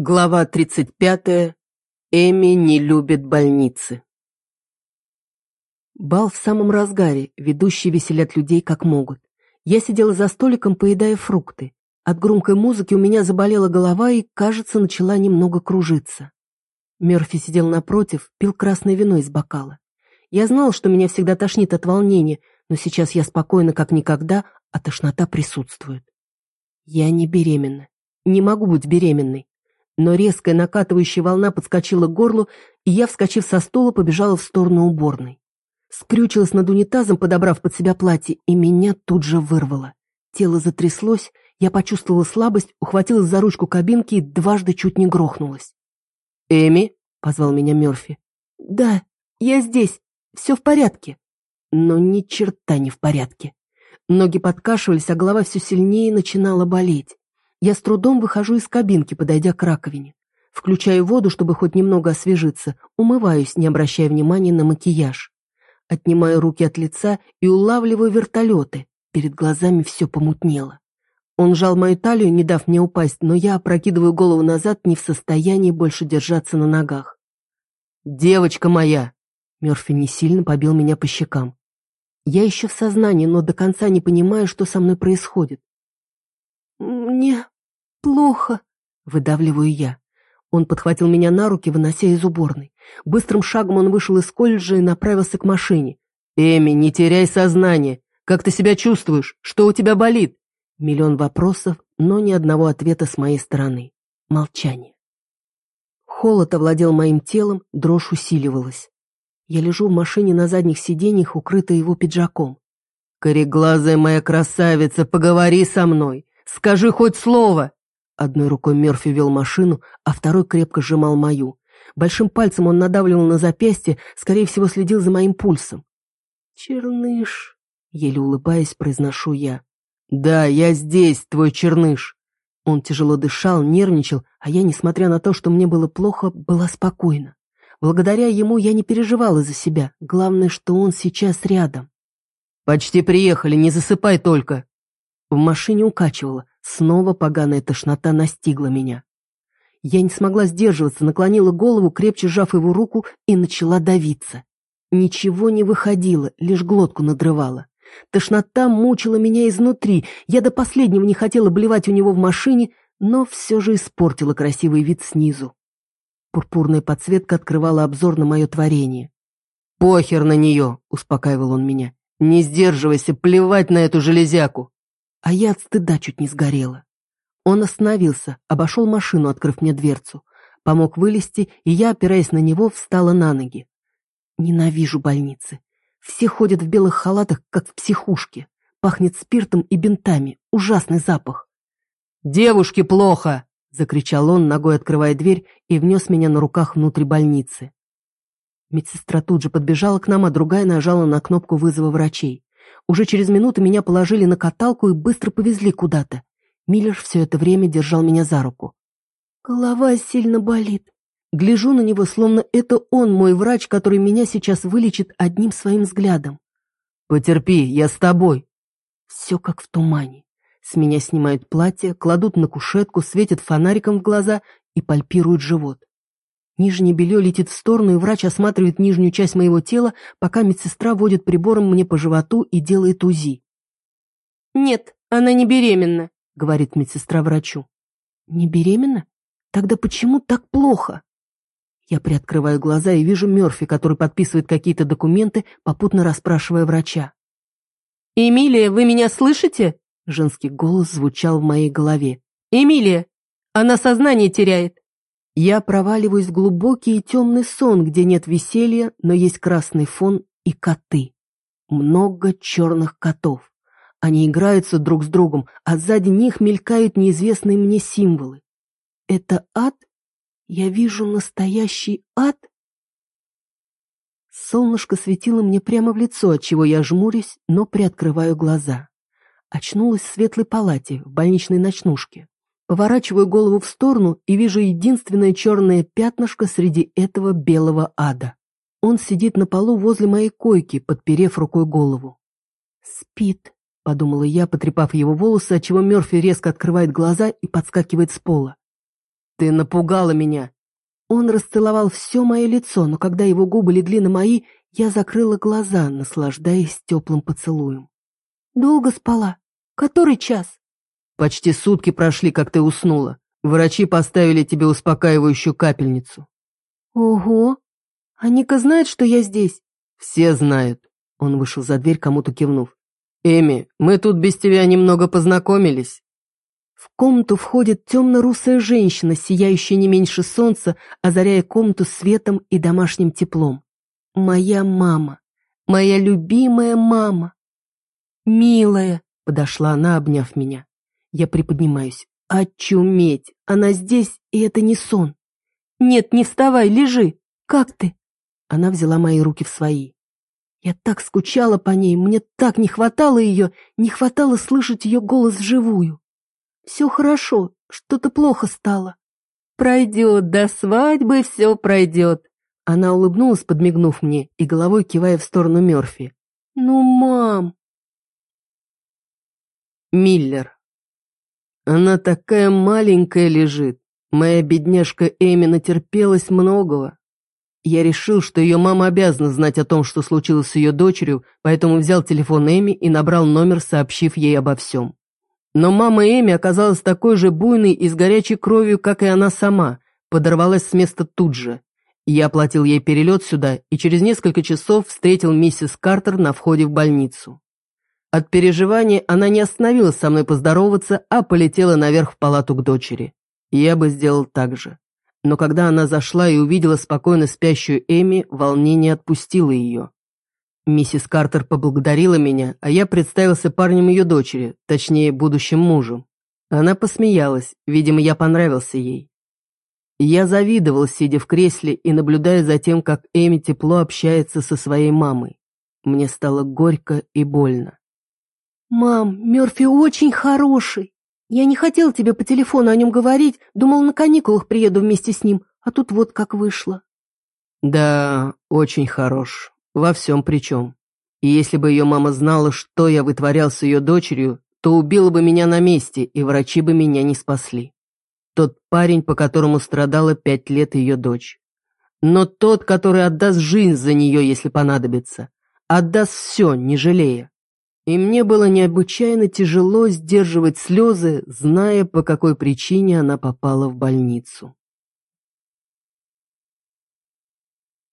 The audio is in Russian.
Глава 35. Эми не любит больницы. Бал в самом разгаре, ведущие веселят людей как могут. Я сидела за столиком, поедая фрукты. От громкой музыки у меня заболела голова и, кажется, начала немного кружиться. Мерфи сидел напротив, пил красное вино из бокала. Я знал, что меня всегда тошнит от волнения, но сейчас я спокойна как никогда, а тошнота присутствует. Я не беременна. Не могу быть беременной но резкая накатывающая волна подскочила к горлу, и я, вскочив со стула, побежала в сторону уборной. Скрючилась над унитазом, подобрав под себя платье, и меня тут же вырвало. Тело затряслось, я почувствовала слабость, ухватилась за ручку кабинки и дважды чуть не грохнулась. «Эми?» — позвал меня Мёрфи. «Да, я здесь, все в порядке». Но ни черта не в порядке. Ноги подкашивались, а голова все сильнее начинала болеть. Я с трудом выхожу из кабинки, подойдя к раковине. Включаю воду, чтобы хоть немного освежиться, умываюсь, не обращая внимания на макияж. Отнимаю руки от лица и улавливаю вертолеты. Перед глазами все помутнело. Он жал мою талию, не дав мне упасть, но я опрокидываю голову назад, не в состоянии больше держаться на ногах. «Девочка моя!» Мерфи не сильно побил меня по щекам. Я еще в сознании, но до конца не понимаю, что со мной происходит. «Мне плохо», — выдавливаю я. Он подхватил меня на руки, вынося из уборной. Быстрым шагом он вышел из колледжа и направился к машине. «Эми, не теряй сознание! Как ты себя чувствуешь? Что у тебя болит?» Миллион вопросов, но ни одного ответа с моей стороны. Молчание. Холод овладел моим телом, дрожь усиливалась. Я лежу в машине на задних сиденьях, укрытая его пиджаком. «Кореглазая моя красавица, поговори со мной! Скажи хоть слово!» Одной рукой Мерфи вел машину, а второй крепко сжимал мою. Большим пальцем он надавливал на запястье, скорее всего, следил за моим пульсом. «Черныш», — еле улыбаясь, произношу я. «Да, я здесь, твой черныш». Он тяжело дышал, нервничал, а я, несмотря на то, что мне было плохо, была спокойна. Благодаря ему я не переживала за себя. Главное, что он сейчас рядом. «Почти приехали, не засыпай только», в машине укачивало, снова поганая тошнота настигла меня. Я не смогла сдерживаться, наклонила голову, крепче сжав его руку, и начала давиться. Ничего не выходило, лишь глотку надрывала. Тошнота мучила меня изнутри, я до последнего не хотела блевать у него в машине, но все же испортила красивый вид снизу. Пурпурная подсветка открывала обзор на мое творение. «Похер на нее!» — успокаивал он меня. «Не сдерживайся, плевать на эту железяку!» А я от стыда чуть не сгорела. Он остановился, обошел машину, открыв мне дверцу. Помог вылезти, и я, опираясь на него, встала на ноги. Ненавижу больницы. Все ходят в белых халатах, как в психушке. Пахнет спиртом и бинтами. Ужасный запах. «Девушке плохо!» — закричал он, ногой открывая дверь, и внес меня на руках внутрь больницы. Медсестра тут же подбежала к нам, а другая нажала на кнопку вызова врачей. Уже через минуту меня положили на каталку и быстро повезли куда-то. Миллер все это время держал меня за руку. Голова сильно болит. Гляжу на него, словно это он, мой врач, который меня сейчас вылечит одним своим взглядом. «Потерпи, я с тобой». Все как в тумане. С меня снимают платье, кладут на кушетку, светят фонариком в глаза и пальпируют живот. Нижнее белье летит в сторону, и врач осматривает нижнюю часть моего тела, пока медсестра водит прибором мне по животу и делает УЗИ. «Нет, она не беременна», — говорит медсестра врачу. «Не беременна? Тогда почему так плохо?» Я приоткрываю глаза и вижу Мерфи, который подписывает какие-то документы, попутно расспрашивая врача. «Эмилия, вы меня слышите?» Женский голос звучал в моей голове. «Эмилия! Она сознание теряет!» Я проваливаюсь в глубокий и темный сон, где нет веселья, но есть красный фон и коты. Много черных котов. Они играются друг с другом, а сзади них мелькают неизвестные мне символы. Это ад? Я вижу настоящий ад? Солнышко светило мне прямо в лицо, отчего я жмурюсь, но приоткрываю глаза. Очнулась в светлой палате, в больничной ночнушке. Поворачиваю голову в сторону и вижу единственное черное пятнышко среди этого белого ада. Он сидит на полу возле моей койки, подперев рукой голову. «Спит», — подумала я, потрепав его волосы, отчего Мерфи резко открывает глаза и подскакивает с пола. Ты напугала меня. Он расцеловал все мое лицо, но когда его губы легли на мои, я закрыла глаза, наслаждаясь теплым поцелуем. Долго спала? Который час? Почти сутки прошли, как ты уснула. Врачи поставили тебе успокаивающую капельницу. Ого! А Ника знает, что я здесь? Все знают. Он вышел за дверь, кому-то кивнув. Эми, мы тут без тебя немного познакомились. В комнату входит темно-русая женщина, сияющая не меньше солнца, озаряя комнату светом и домашним теплом. Моя мама. Моя любимая мама. «Милая!» — подошла она, обняв меня. Я приподнимаюсь. «Очуметь! Она здесь, и это не сон!» «Нет, не вставай, лежи! Как ты?» Она взяла мои руки в свои. Я так скучала по ней, мне так не хватало ее, не хватало слышать ее голос вживую. Все хорошо, что-то плохо стало. Пройдет, до свадьбы все пройдет. Она улыбнулась, подмигнув мне и головой кивая в сторону Мерфи. Ну, мам. Миллер. Она такая маленькая лежит. Моя бедняжка Эми натерпелась многого. Я решил, что ее мама обязана знать о том, что случилось с ее дочерью, поэтому взял телефон Эми и набрал номер, сообщив ей обо всем. Но мама Эми оказалась такой же буйной и с горячей кровью, как и она сама, подорвалась с места тут же. Я оплатил ей перелет сюда и через несколько часов встретил миссис Картер на входе в больницу. От переживаний она не остановилась со мной поздороваться, а полетела наверх в палату к дочери. Я бы сделал так же. Но когда она зашла и увидела спокойно спящую Эми, волнение отпустило ее. Миссис Картер поблагодарила меня, а я представился парнем ее дочери, точнее, будущим мужем. Она посмеялась, видимо, я понравился ей. Я завидовал, сидя в кресле и наблюдая за тем, как Эми тепло общается со своей мамой. Мне стало горько и больно. «Мам, Мёрфи очень хороший. Я не хотел тебе по телефону о нем говорить, думал, на каникулах приеду вместе с ним, а тут вот как вышло». «Да, очень хорош. Во всем причем. И если бы ее мама знала, что я вытворял с ее дочерью, то убила бы меня на месте, и врачи бы меня не спасли. Тот парень, по которому страдала пять лет ее дочь. Но тот, который отдаст жизнь за нее, если понадобится. Отдаст все, не жалея. И мне было необычайно тяжело сдерживать слезы, зная, по какой причине она попала в больницу.